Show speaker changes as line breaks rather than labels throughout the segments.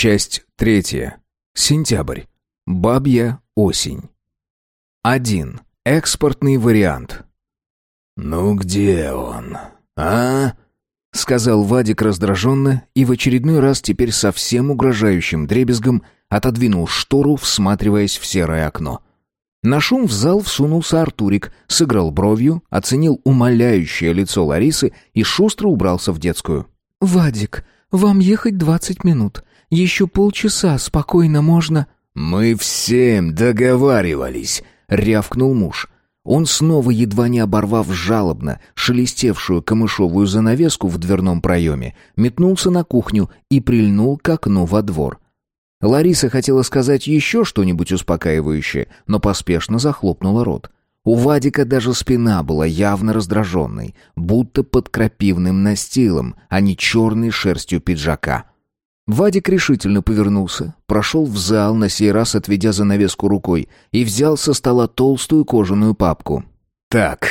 Часть третья. Сентябрь. Бабья осень. Один. Экспортный вариант.
«Ну где он? А?»
— сказал Вадик раздраженно и в очередной раз теперь совсем угрожающим дребезгом отодвинул штору, всматриваясь в серое окно. На шум в зал всунулся Артурик, сыграл бровью, оценил умоляющее лицо Ларисы и шустро убрался в детскую.
«Вадик, вам ехать двадцать минут. Еще полчаса спокойно можно...»
«Мы всем договаривались», — рявкнул муж.
Он снова, едва не оборвав жалобно шелестевшую камышовую занавеску в дверном проеме, метнулся на кухню и прильнул к окну во двор. Лариса хотела сказать еще что-нибудь успокаивающее, но поспешно захлопнула рот. У Вадика даже спина была явно раздраженной, будто под крапивным настилом, а не черной шерстью пиджака. Вадик решительно повернулся, прошел в зал, на сей раз отведя занавеску рукой, и взял со стола толстую кожаную папку.
«Так,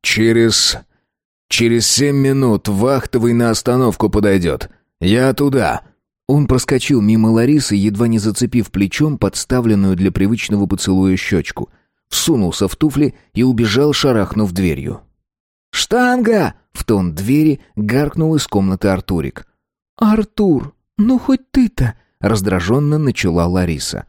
через... через семь минут вахтовый на остановку подойдет. Я туда».
Он проскочил мимо Ларисы, едва не зацепив плечом подставленную для привычного поцелуя щечку, всунулся в туфли и убежал, шарахнув дверью. «Штанга!» — в тон двери гаркнул из комнаты Артурик.
«Артур, «Ну, хоть ты-то!»
— раздраженно начала Лариса.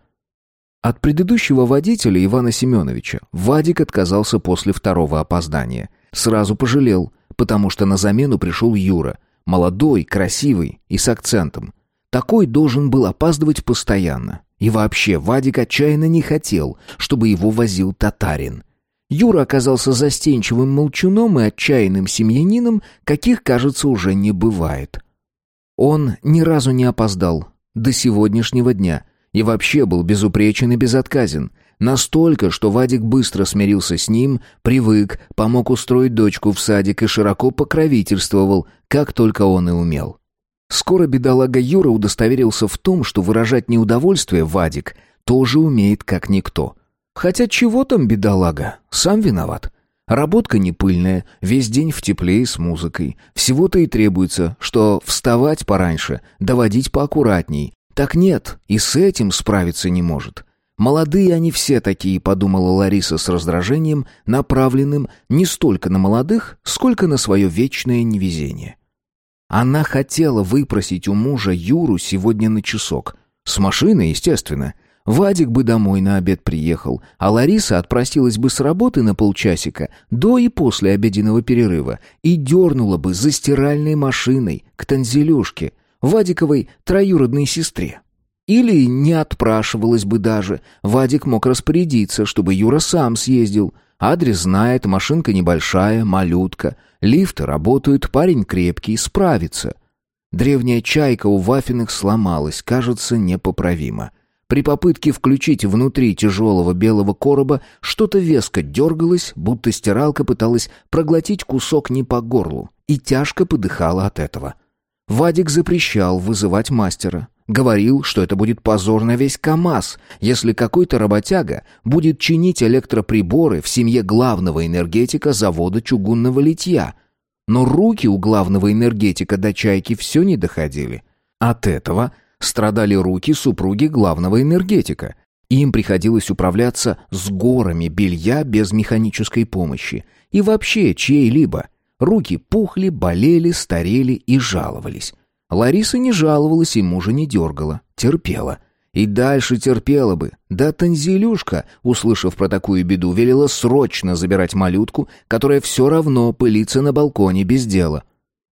От предыдущего водителя Ивана Семеновича Вадик отказался после второго опоздания. Сразу пожалел, потому что на замену пришел Юра. Молодой, красивый и с акцентом. Такой должен был опаздывать постоянно. И вообще Вадик отчаянно не хотел, чтобы его возил татарин. Юра оказался застенчивым молчуном и отчаянным семьянином, каких, кажется, уже не бывает. Он ни разу не опоздал. До сегодняшнего дня. И вообще был безупречен и безотказен. Настолько, что Вадик быстро смирился с ним, привык, помог устроить дочку в садик и широко покровительствовал, как только он и умел. Скоро бедолага Юра удостоверился в том, что выражать неудовольствие Вадик тоже умеет как никто. Хотя чего там бедолага, сам виноват. Работка не пыльная, весь день в тепле и с музыкой. Всего-то и требуется, что вставать пораньше, доводить поаккуратней. Так нет, и с этим справиться не может. Молодые они все такие, подумала Лариса с раздражением, направленным не столько на молодых, сколько на свое вечное невезение. Она хотела выпросить у мужа Юру сегодня на часок. С машиной, естественно. Вадик бы домой на обед приехал, а Лариса отпросилась бы с работы на полчасика до и после обеденного перерыва и дернула бы за стиральной машиной к Танзелюшке, Вадиковой троюродной сестре. Или не отпрашивалась бы даже. Вадик мог распорядиться, чтобы Юра сам съездил. Адрес знает, машинка небольшая, малютка. Лифты работают, парень крепкий, справится. Древняя чайка у Вафиных сломалась, кажется, непоправимо. При попытке включить внутри тяжелого белого короба что-то веско дергалось, будто стиралка пыталась проглотить кусок не по горлу, и тяжко подыхала от этого. Вадик запрещал вызывать мастера. Говорил, что это будет позор на весь КАМАЗ, если какой-то работяга будет чинить электроприборы в семье главного энергетика завода чугунного литья. Но руки у главного энергетика до чайки все не доходили. От этого страдали руки супруги главного энергетика. Им приходилось управляться с горами белья без механической помощи. И вообще чьей-либо. Руки пухли, болели, старели и жаловались. Лариса не жаловалась и мужа не дергала, терпела. И дальше терпела бы. Да Танзелюшка, услышав про такую беду, велела срочно забирать малютку, которая все равно пылится на балконе без дела.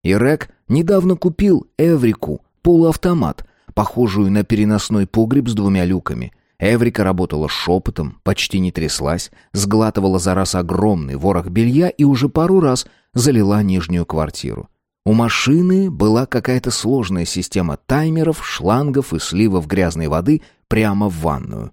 Ирек недавно купил Эврику, полуавтомат, похожую на переносной погреб с двумя люками. Эврика работала шепотом, почти не тряслась, сглатывала за раз огромный ворох белья и уже пару раз залила нижнюю квартиру. У машины была какая-то сложная система таймеров, шлангов и сливов грязной воды прямо в ванную.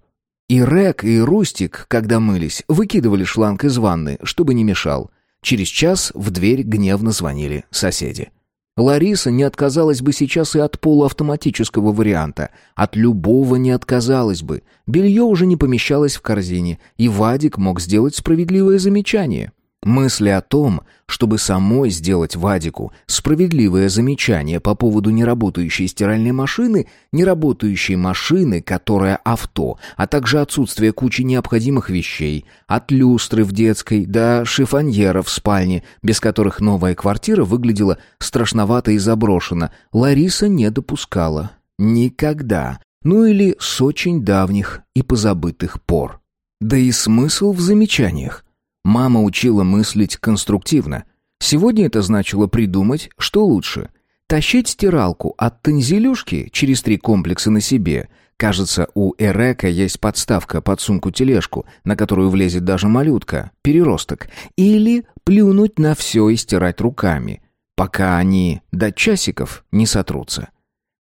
И Рек, и Рустик, когда мылись, выкидывали шланг из ванны, чтобы не мешал. Через час в дверь гневно звонили соседи. Лариса не отказалась бы сейчас и от полуавтоматического варианта. От любого не отказалась бы. Белье уже не помещалось в корзине, и Вадик мог сделать справедливое замечание. Мысли о том, чтобы самой сделать Вадику справедливое замечание по поводу неработающей стиральной машины, неработающей машины, которая авто, а также отсутствие кучи необходимых вещей, от люстры в детской до шифоньера в спальне, без которых новая квартира выглядела страшновато и заброшена, Лариса не допускала. Никогда. Ну или с очень давних и позабытых пор. Да и смысл в замечаниях. Мама учила мыслить конструктивно. Сегодня это значило придумать, что лучше. Тащить стиралку от танзелюшки через три комплекса на себе. Кажется, у Эрека есть подставка под сумку-тележку, на которую влезет даже малютка, переросток. Или плюнуть на все и стирать руками, пока они до часиков не сотрутся.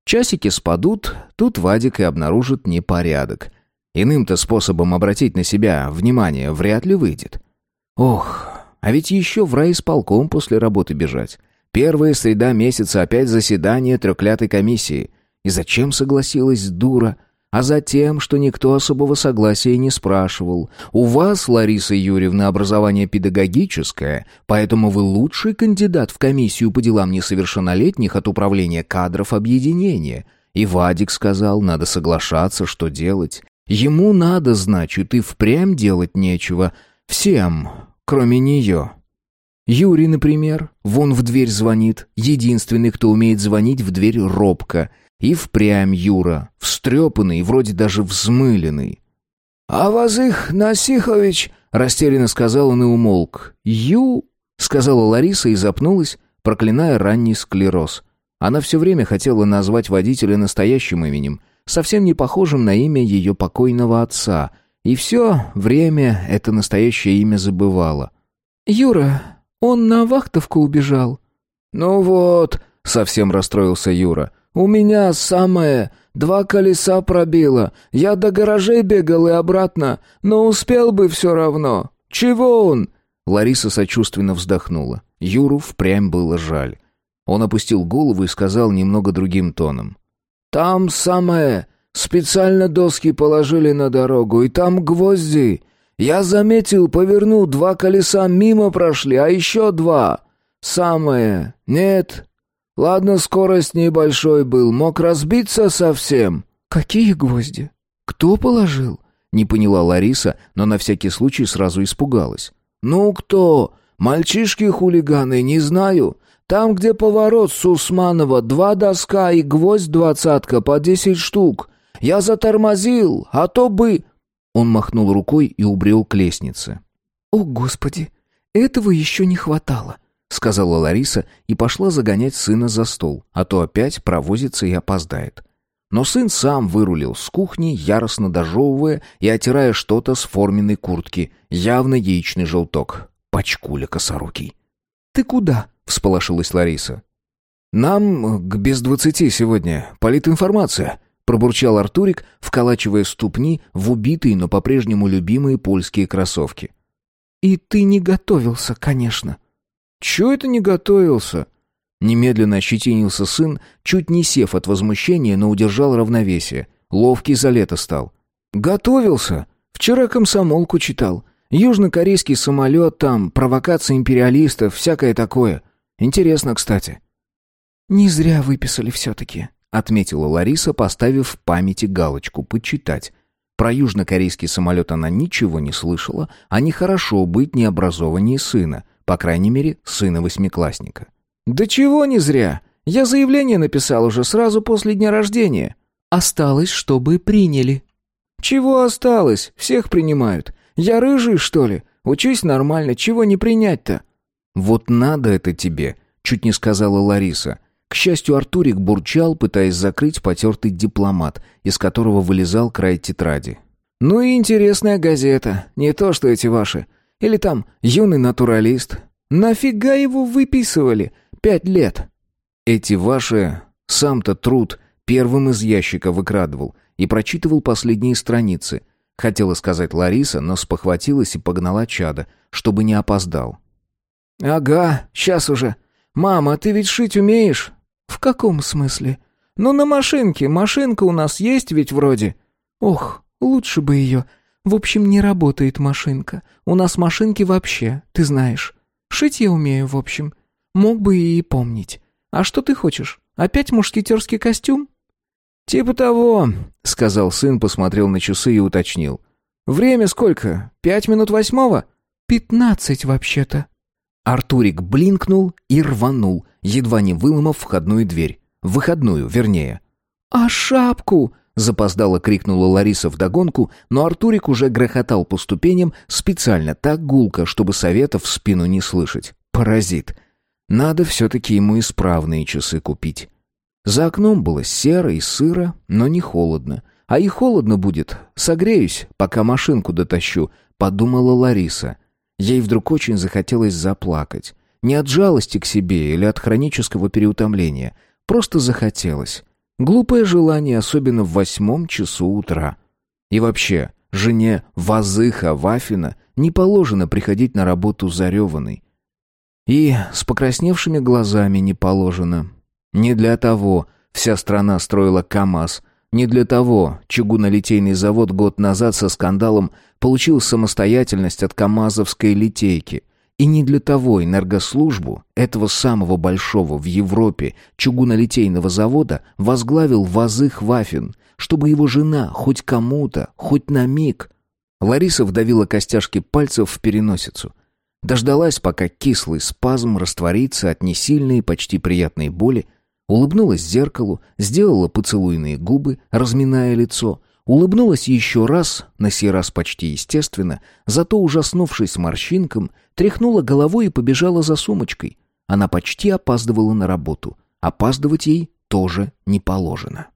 Часики спадут, тут Вадик и обнаружит непорядок. Иным-то способом обратить на себя внимание вряд ли выйдет. Ох, а ведь еще в райисполком после работы бежать. Первая среда месяца опять заседание треклятой комиссии. И зачем согласилась дура? А затем, что никто особого согласия не спрашивал. У вас, Лариса Юрьевна, образование педагогическое, поэтому вы лучший кандидат в комиссию по делам несовершеннолетних от управления кадров объединения. И Вадик сказал, надо соглашаться, что делать. Ему надо, значит, и впрямь делать нечего. Всем, кроме нее. Юрий, например, вон в дверь звонит, единственный, кто умеет звонить в дверь робко. И впрямь Юра, встрепанный, вроде даже взмыленный. «А вас их, Насихович!» — растерянно сказал он и умолк. «Ю!» — сказала Лариса и запнулась, проклиная ранний склероз. Она все время хотела назвать водителя настоящим именем, совсем не похожим на имя ее покойного отца, и все время это настоящее имя забывала.
«Юра, он на вахтовку убежал».
«Ну вот», — совсем расстроился Юра, — «у меня самое, два колеса пробило, я до гаражей бегал и обратно, но успел бы все равно. Чего он?»
Лариса сочувственно вздохнула. Юру впрямь было жаль. Он опустил голову и сказал немного другим тоном.
«Там самое, специально доски положили на дорогу, и там гвозди. Я заметил, повернул, два колеса мимо прошли, а еще два. Самое. Нет. Ладно, скорость небольшой был, мог разбиться совсем.
Какие гвозди? Кто положил?
Не поняла Лариса, но на всякий случай сразу испугалась.
Ну кто? Мальчишки-хулиганы, не знаю. Там, где поворот с Усманова, два доска и гвоздь двадцатка по десять штук. Я затормозил, а то бы...»
Он махнул рукой и убрел к лестнице.
«О, Господи, этого еще не хватало», — сказала Лариса и пошла загонять сына за стол, а то опять провозится и опоздает. Но сын сам вырулил с кухни, яростно дожевывая и отирая что-то с форменной куртки, явно яичный желток. Пачкуля косорукий. «Ты куда?»
— всполошилась Лариса. «Нам к без двадцати сегодня. Политинформация», пробурчал Артурик, вколачивая ступни в убитые, но по-прежнему любимые польские кроссовки.
«И ты не готовился, конечно».
«Чего это не готовился?»
Немедленно ощетинился сын, чуть не сев от возмущения, но удержал равновесие. Ловкий за лето стал.
«Готовился. Вчера комсомолку читал. Южнокорейский самолет там, провокация империалистов, всякое такое. Интересно, кстати».
«Не зря выписали все-таки
отметила Лариса, поставив в памяти галочку «почитать». Про южнокорейский самолет она ничего не слышала, а нехорошо быть необразованнее сына, по крайней мере, сына восьмиклассника.
«Да чего не зря! Я заявление написал уже сразу после дня рождения».
«Осталось, чтобы приняли».
«Чего осталось? Всех принимают. Я рыжий, что ли? Учусь нормально, чего не принять-то?»
«Вот надо это тебе», — чуть не сказала Лариса. К счастью, Артурик бурчал, пытаясь закрыть потертый дипломат, из которого вылезал край тетради.
«Ну и интересная газета, не то что эти ваши. Или там «Юный натуралист». Нафига его выписывали? Пять лет».
Эти ваши... Сам-то труд первым из ящика выкрадывал и прочитывал последние страницы. Хотела сказать Лариса, но спохватилась и погнала чада, чтобы не опоздал.
«Ага, сейчас уже. Мама, ты ведь шить умеешь?»
«В каком смысле?»
«Ну, на машинке. Машинка у нас есть ведь вроде».
«Ох, лучше бы ее. В общем, не работает машинка. У нас машинки вообще, ты знаешь». Шить я умею, в общем. Мог бы и помнить. А что ты хочешь? Опять мушкетерский костюм?»
«Типа того», — сказал сын, посмотрел на часы и уточнил. «Время сколько? Пять минут восьмого?»
«Пятнадцать, вообще-то».
Артурик блинкнул и рванул, едва не выломав входную дверь. Выходную, вернее.
«А шапку?»
— запоздало крикнула Лариса вдогонку, но Артурик уже грохотал по ступеням специально так гулко, чтобы советов в спину не слышать. Паразит. Надо все-таки ему исправные часы купить. За окном было серо и сыро, но не холодно. А и холодно будет. Согреюсь, пока машинку дотащу, подумала Лариса. Ей вдруг очень захотелось заплакать. Не от жалости к себе или от хронического переутомления. Просто захотелось. Глупое желание, особенно в восьмом часу утра. И вообще, жене Вазыха Вафина не положено приходить на работу зареванной. И с покрасневшими глазами не положено. Не для того вся страна строила КАМАЗ, не для того чугунолитейный завод год назад со скандалом получил самостоятельность от КАМАЗовской литейки. И не для того энергослужбу этого самого большого в Европе чугунолитейного завода возглавил Вазых Вафин, чтобы его жена хоть кому-то, хоть на миг... Лариса вдавила костяшки пальцев в переносицу. Дождалась, пока кислый спазм растворится от несильной почти приятной боли, улыбнулась зеркалу, сделала поцелуйные губы, разминая лицо, улыбнулась еще раз, на сей раз почти естественно, зато, ужаснувшись морщинкам, тряхнула головой и побежала за сумочкой. Она почти опаздывала на работу. Опаздывать ей тоже не положено.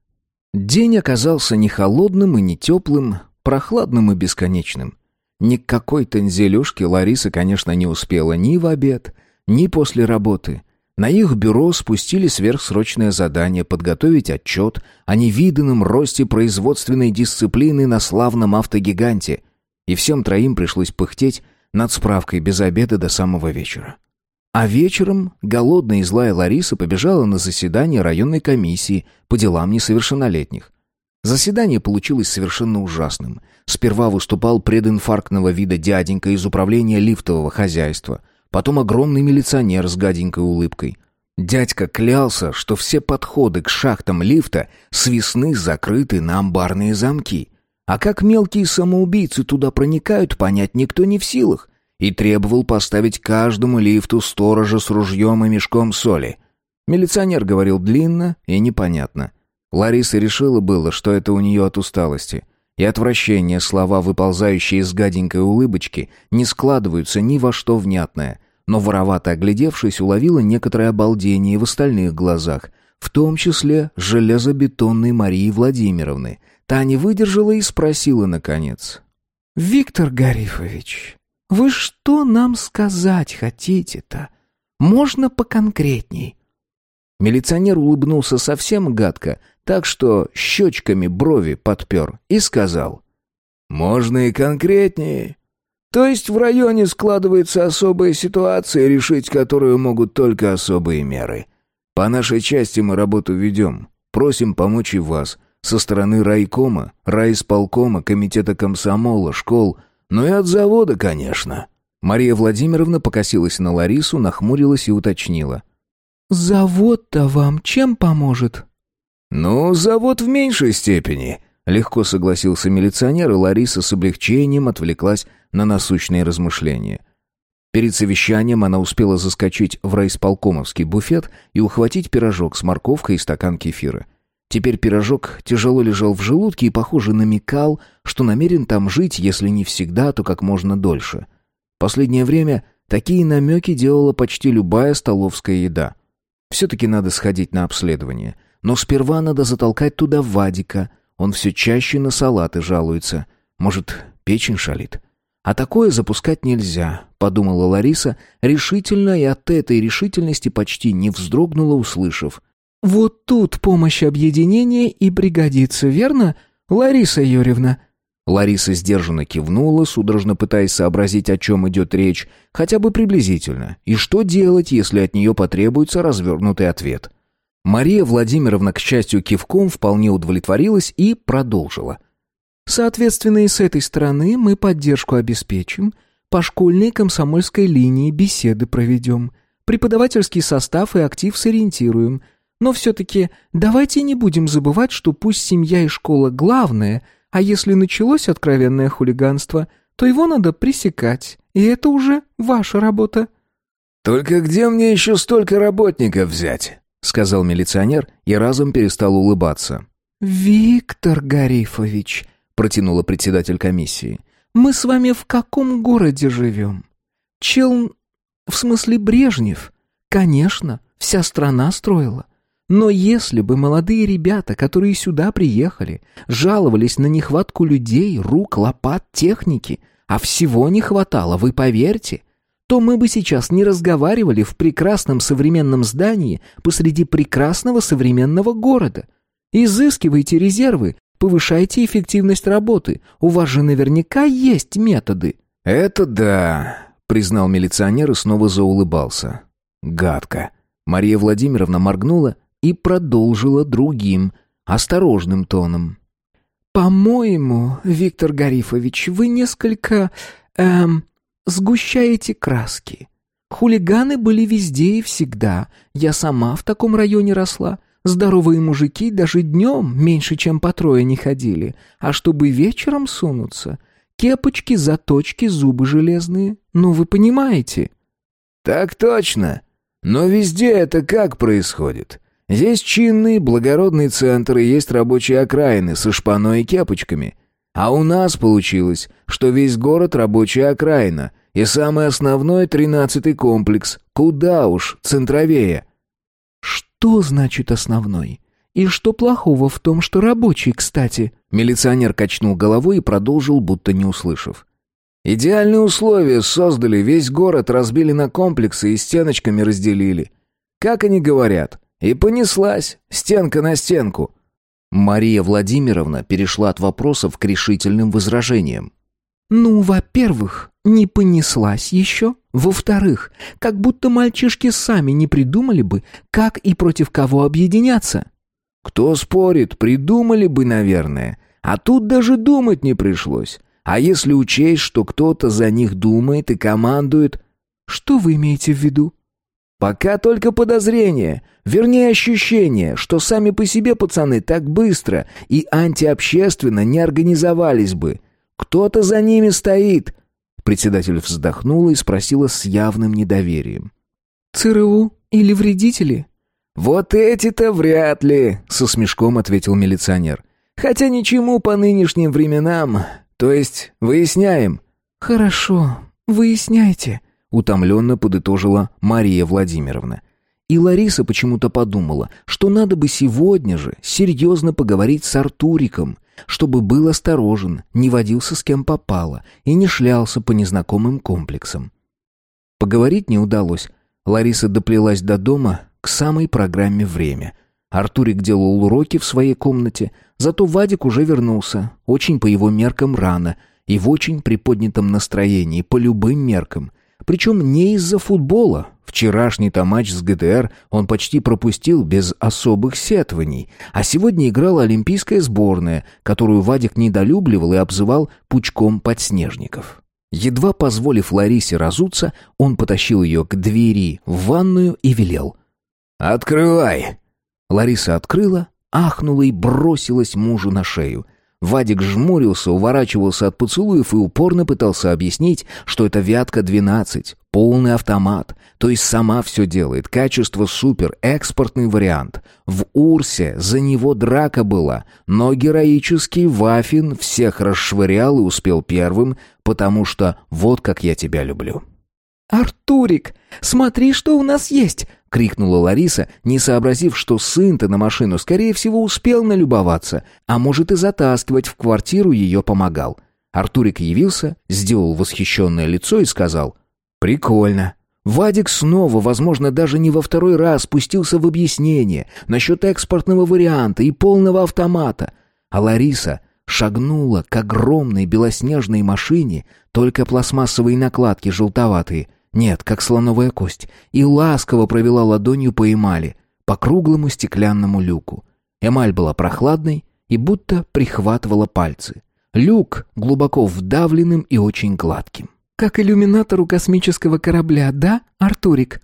День оказался не холодным и не теплым, прохладным и бесконечным. Ни к какой танзелюшке Лариса, конечно, не успела ни в обед, ни после работы. На их бюро спустили сверхсрочное задание подготовить отчет о невиданном росте производственной дисциплины на славном автогиганте, и всем троим пришлось пыхтеть над справкой без обеда до самого вечера. А вечером голодная и злая Лариса побежала на заседание районной комиссии по делам несовершеннолетних. Заседание получилось совершенно ужасным. Сперва выступал прединфарктного вида дяденька из управления лифтового хозяйства, потом огромный милиционер с гаденькой улыбкой. Дядька клялся, что все подходы к шахтам лифта свисны закрыты на амбарные замки. А как мелкие самоубийцы туда проникают, понять никто не в силах. И требовал поставить каждому лифту сторожа с ружьем и мешком соли. Милиционер говорил длинно и непонятно. Лариса решила было, что это у нее от усталости. И отвращение слова, выползающие из гаденькой улыбочки, не складываются ни во что внятное. Но воровато оглядевшись, уловила некоторое обалдение в остальных глазах, в том числе железобетонной Марии Владимировны. Та не выдержала и спросила наконец.
«Виктор Гарифович, вы что нам сказать хотите-то? Можно поконкретней?»
Милиционер улыбнулся совсем гадко, так что щечками брови подпер и сказал.
«Можно и конкретнее. То есть в районе складывается особая ситуация, решить которую могут только особые меры. По нашей части мы работу ведем. Просим помочь и вас. Со стороны райкома, райисполкома, комитета комсомола, школ, ну и от завода, конечно».
Мария Владимировна покосилась на Ларису, нахмурилась и уточнила.
«Завод-то вам чем поможет?»
«Ну, завод в меньшей степени», — легко согласился милиционер, и Лариса с облегчением отвлеклась на насущные размышления.
Перед совещанием она успела заскочить в райисполкомовский буфет и ухватить пирожок с морковкой и стакан кефира. Теперь пирожок тяжело лежал в желудке и, похоже, намекал, что намерен там жить, если не всегда, то как можно дольше. Последнее время такие намеки делала почти любая столовская еда. Все-таки надо сходить на обследование — но сперва надо затолкать туда Вадика. Он все чаще на салаты жалуется. Может, печень шалит? А такое запускать нельзя, подумала Лариса, решительно и от этой решительности почти не вздрогнула, услышав.
«Вот тут помощь объединения и пригодится, верно, Лариса Юрьевна?»
Лариса сдержанно кивнула, судорожно пытаясь сообразить, о чем идет речь, хотя бы приблизительно, и что делать, если от нее потребуется развернутый ответ. Мария Владимировна, к счастью, кивком вполне удовлетворилась и продолжила.
«Соответственно, и с этой стороны мы поддержку обеспечим. По школьной комсомольской линии беседы проведем. Преподавательский состав и актив сориентируем. Но все-таки давайте не будем забывать, что пусть семья и школа главное, а если началось откровенное хулиганство, то его надо пресекать, и это уже ваша работа».
«Только где мне еще столько работников взять?» — сказал милиционер и разом перестал улыбаться.
«Виктор Гарифович», — протянула председатель комиссии, — «мы с вами в каком городе живем? Челн... в смысле Брежнев? Конечно, вся страна строила. Но если бы молодые ребята, которые сюда приехали, жаловались на нехватку людей, рук, лопат, техники, а всего не хватало, вы поверьте, то мы бы сейчас не разговаривали в прекрасном современном здании посреди прекрасного современного города. Изыскивайте резервы, повышайте эффективность работы. У вас же наверняка есть методы».
«Это да», — признал милиционер и снова заулыбался. «Гадко». Мария Владимировна моргнула и продолжила другим, осторожным тоном.
«По-моему, Виктор Гарифович, вы несколько... эм сгущаете краски. Хулиганы были везде и всегда. Я сама в таком районе росла. Здоровые мужики даже днем меньше, чем по трое не ходили. А чтобы вечером сунуться, кепочки, заточки, зубы железные. Ну, вы понимаете?»
«Так точно. Но везде это как происходит? Здесь чинный, благородный центр и есть рабочие окраины со шпаной и кепочками. А у нас получилось, что весь город рабочая окраина, и самый основной тринадцатый комплекс. Куда уж, центровее.
Что значит основной? И что плохого в том, что рабочий, кстати?
Милиционер качнул головой и продолжил, будто не услышав. Идеальные условия создали, весь город разбили на комплексы и стеночками разделили. Как они говорят, и понеслась, стенка на стенку.
Мария Владимировна перешла от вопросов к решительным возражениям.
«Ну, во-первых, не понеслась еще. Во-вторых, как будто мальчишки сами не придумали бы, как и против кого объединяться».
«Кто спорит, придумали бы, наверное. А тут даже думать не пришлось. А если учесть, что кто-то за них думает и командует...»
«Что вы имеете в виду?»
«Пока только подозрение, вернее ощущение, что сами по себе пацаны так быстро и антиобщественно не организовались бы. Кто-то за ними стоит». Председатель вздохнула и спросила с явным недоверием.
«ЦРУ или вредители?»
«Вот эти-то вряд ли», — со смешком ответил милиционер. «Хотя ничему по нынешним временам. То есть выясняем».
«Хорошо, выясняйте», —
утомленно подытожила Мария Владимировна. И Лариса почему-то подумала, что надо бы сегодня же серьезно поговорить с Артуриком, чтобы был осторожен, не водился с кем попало и не шлялся по незнакомым комплексам. Поговорить не удалось. Лариса доплелась до дома к самой программе «Время». Артурик делал уроки в своей комнате, зато Вадик уже вернулся, очень по его меркам рано и в очень приподнятом настроении, по любым меркам. Причем не из-за футбола. Вчерашний-то матч с ГДР он почти пропустил без особых сетований. А сегодня играла олимпийская сборная, которую Вадик недолюбливал и обзывал «пучком подснежников». Едва позволив Ларисе разуться, он потащил ее к двери в ванную и велел.
«Открывай!»
Лариса открыла, ахнула и бросилась мужу на шею – Вадик жмурился, уворачивался от поцелуев и упорно пытался объяснить, что это «Вятка-12», полный автомат, то есть сама все делает, качество супер, экспортный вариант. В Урсе за него драка была, но героический Вафин всех расшвырял и успел первым, потому что вот как я тебя люблю.
«Артурик, смотри, что у нас есть!»
— крикнула Лариса, не сообразив, что сын-то на машину, скорее всего, успел налюбоваться, а может и затаскивать в квартиру ее помогал. Артурик явился, сделал восхищенное лицо и сказал «Прикольно». Вадик снова, возможно, даже не во второй раз спустился в объяснение насчет экспортного варианта и полного автомата. А Лариса шагнула к огромной белоснежной машине, только пластмассовые накладки желтоватые — нет, как слоновая кость, и ласково провела ладонью по эмали, по круглому стеклянному люку. Эмаль была прохладной и будто прихватывала пальцы. Люк глубоко вдавленным и очень гладким.
как иллюминатору космического корабля, да, Артурик?»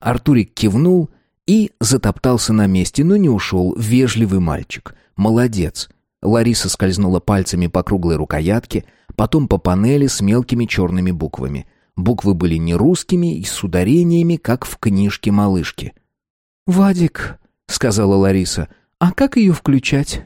Артурик кивнул и затоптался на месте, но не ушел. Вежливый мальчик. Молодец. Лариса скользнула пальцами по круглой рукоятке, потом по панели с мелкими черными буквами. Буквы были не русскими и с ударениями, как в книжке малышки.
«Вадик», — сказала Лариса, — «а как ее включать?»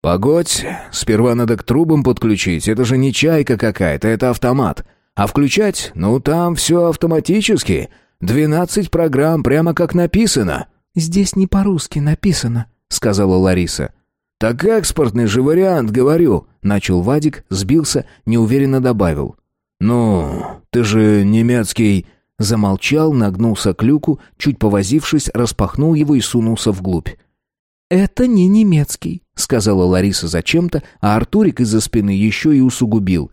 «Погодь, сперва надо к трубам подключить, это же не чайка какая-то, это автомат. А включать, ну там все автоматически, двенадцать программ, прямо как написано».
«Здесь не по-русски написано», — сказала Лариса.
«Так экспортный же вариант, говорю», — начал Вадик, сбился, неуверенно добавил. «Ну, ты же немецкий...» Замолчал, нагнулся к люку, чуть повозившись, распахнул его и сунулся вглубь.
«Это не немецкий», — сказала Лариса зачем-то, а Артурик из-за спины еще и усугубил.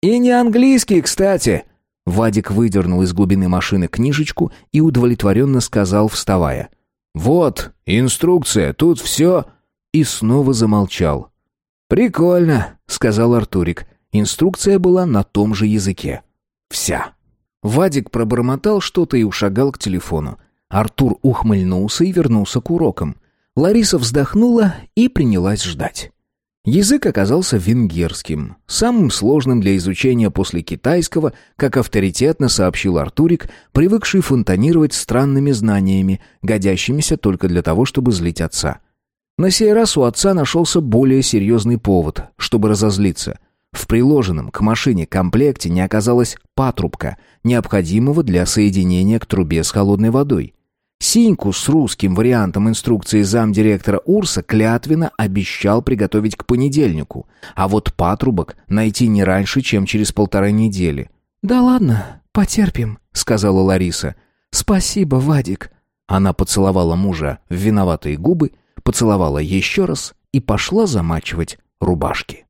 «И не английский, кстати!»
Вадик выдернул из глубины машины книжечку и удовлетворенно сказал, вставая.
«Вот, инструкция, тут все...»
И снова замолчал.
«Прикольно», — сказал Артурик.
Инструкция была на том же языке. Вся. Вадик пробормотал что-то и ушагал к телефону. Артур ухмыльнулся и вернулся к урокам. Лариса вздохнула и принялась ждать. Язык оказался венгерским, самым сложным для изучения после китайского, как авторитетно сообщил Артурик, привыкший фонтанировать странными знаниями, годящимися только для того, чтобы злить отца. На сей раз у отца нашелся более серьезный повод, чтобы разозлиться. В приложенном к машине комплекте не оказалось патрубка, необходимого для соединения к трубе с холодной водой. Синьку с русским вариантом инструкции замдиректора Урса клятвенно обещал приготовить к понедельнику, а вот патрубок найти не раньше, чем через полторы недели.
«Да ладно, потерпим», — сказала Лариса. «Спасибо, Вадик».
Она поцеловала мужа в виноватые губы, поцеловала еще раз и пошла замачивать рубашки.